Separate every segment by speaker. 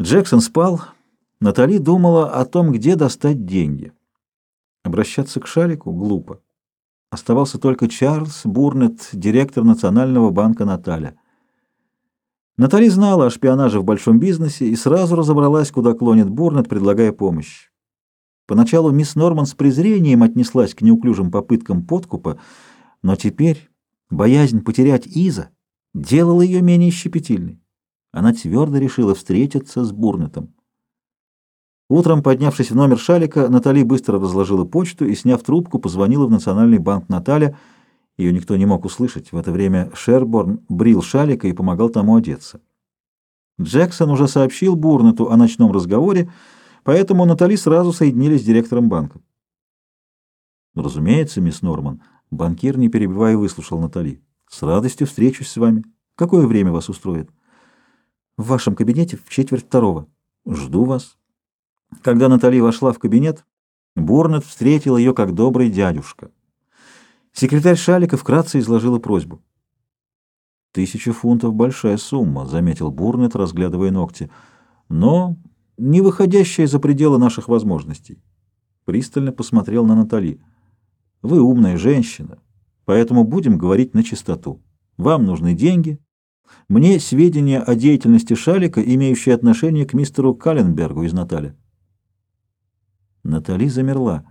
Speaker 1: Джексон спал. Натали думала о том, где достать деньги. Обращаться к Шарику глупо. Оставался только Чарльз Бурнет, директор Национального банка Наталя. Натали знала о шпионаже в большом бизнесе и сразу разобралась, куда клонит Бурнет, предлагая помощь. Поначалу мисс Норман с презрением отнеслась к неуклюжим попыткам подкупа, но теперь боязнь потерять Иза делала ее менее щепетильной. Она твердо решила встретиться с Бурнетом. Утром, поднявшись в номер Шалика, Натали быстро разложила почту и, сняв трубку, позвонила в Национальный банк Наталья. Ее никто не мог услышать. В это время Шерборн брил Шалика и помогал тому одеться. Джексон уже сообщил Бурнету о ночном разговоре, поэтому Натали сразу соединились с директором банка. «Разумеется, мисс Норман». Банкир, не перебивая, выслушал Натали. «С радостью встречусь с вами. Какое время вас устроит?» В вашем кабинете в четверть второго. Жду вас. Когда Натали вошла в кабинет, Бурнет встретил ее как добрый дядюшка. Секретарь Шалика вкратце изложила просьбу. «Тысяча фунтов — большая сумма», — заметил Бурнет, разглядывая ногти, «но не выходящая за пределы наших возможностей». Пристально посмотрел на Натали. «Вы умная женщина, поэтому будем говорить на чистоту. Вам нужны деньги, мне сведения о деятельности Шалика, имеющие отношение к мистеру Калленбергу из Натали. Натали замерла.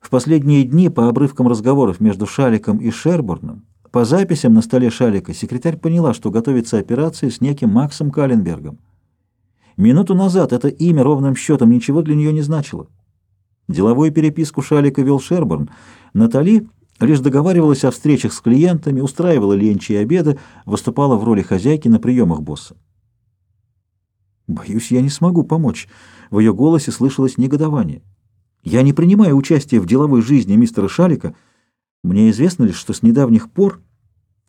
Speaker 1: В последние дни по обрывкам разговоров между Шаликом и Шербурном, по записям на столе Шалика, секретарь поняла, что готовится операция с неким Максом Калленбергом. Минуту назад это имя ровным счетом ничего для нее не значило. Деловую переписку Шалика вел Шербурн. Натали Лишь договаривалась о встречах с клиентами, устраивала ленчи и обеды, выступала в роли хозяйки на приемах босса. «Боюсь, я не смогу помочь». В ее голосе слышалось негодование. «Я не принимаю участия в деловой жизни мистера Шалика. Мне известно лишь, что с недавних пор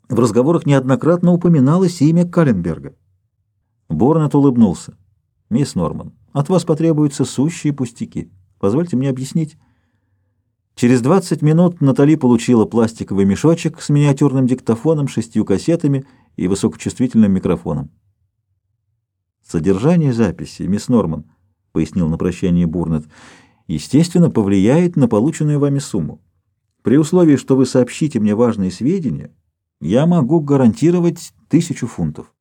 Speaker 1: в разговорах неоднократно упоминалось имя Калленберга». Борнет улыбнулся. «Мисс Норман, от вас потребуются сущие пустяки. Позвольте мне объяснить». Через 20 минут Натали получила пластиковый мешочек с миниатюрным диктофоном, шестью кассетами и высокочувствительным микрофоном. «Содержание записи, мисс Норман», — пояснил на прощание Бурнет, — «естественно, повлияет на полученную вами сумму. При условии, что вы сообщите мне важные сведения, я могу гарантировать тысячу фунтов».